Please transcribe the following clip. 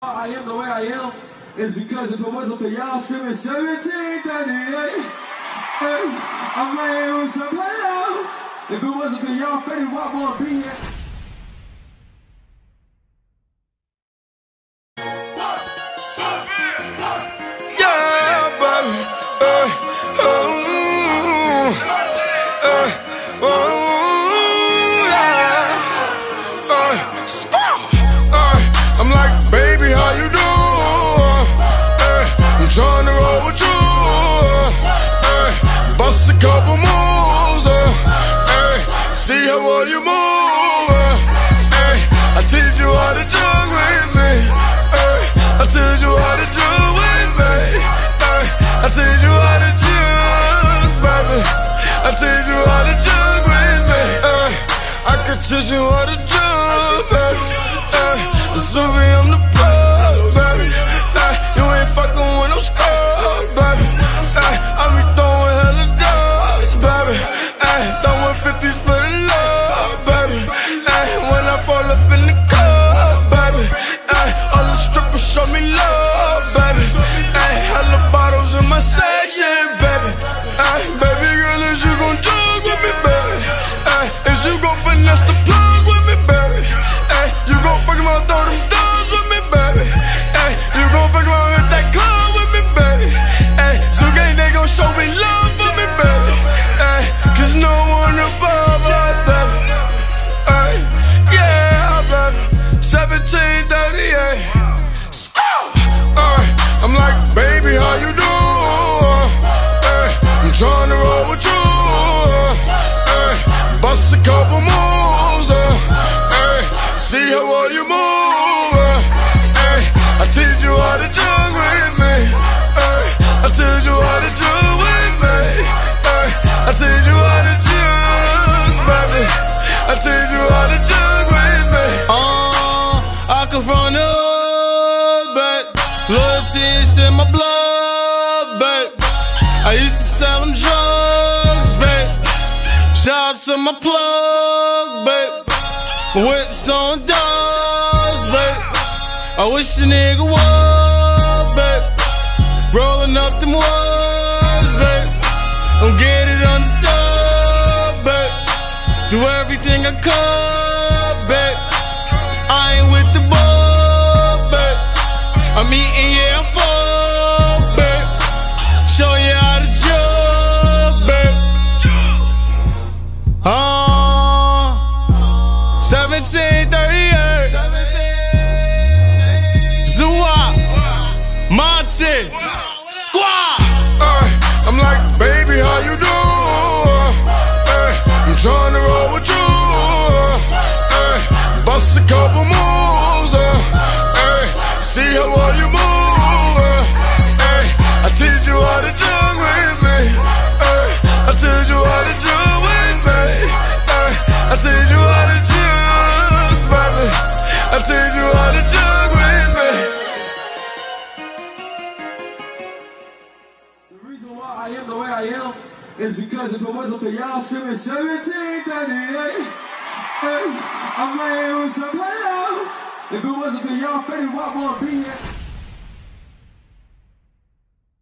I am the way I am is because if it wasn't for y'all screaming 1738, hey, I'm laying with some hello. If it wasn't for y'all, Fetty Wap won't be here. Bust a couple moves. Uh, uh, see how well you move. Uh, uh, I teach you how to jug with me. Uh, I teach you how to jug with me. Uh, I teach you how to jug, baby. I teach you how to jug with me. Uh, I can teach you how to jug, bottles loyalty is in my blood, but I used to sell them drugs, babe. Out to my plug, babe. Whips on doors, babe. I wish the nigga was, babe. Rolling up them ones, babe. Don't get it understood, babe. Do everything I could, Montez, Squad. Uh, I'm like, baby, how you do? Uh, I'm trying to roll with you. Uh, bust a couple moves. See how well you move. I teach you how to jug reason why I am the way I am is because if it wasn't for y'all screaming 1738, hey, I'm laying with some hello. If it wasn't for y'all, Fetty Wap won't be here.